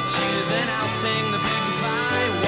I choose, and I'll sing the blues if I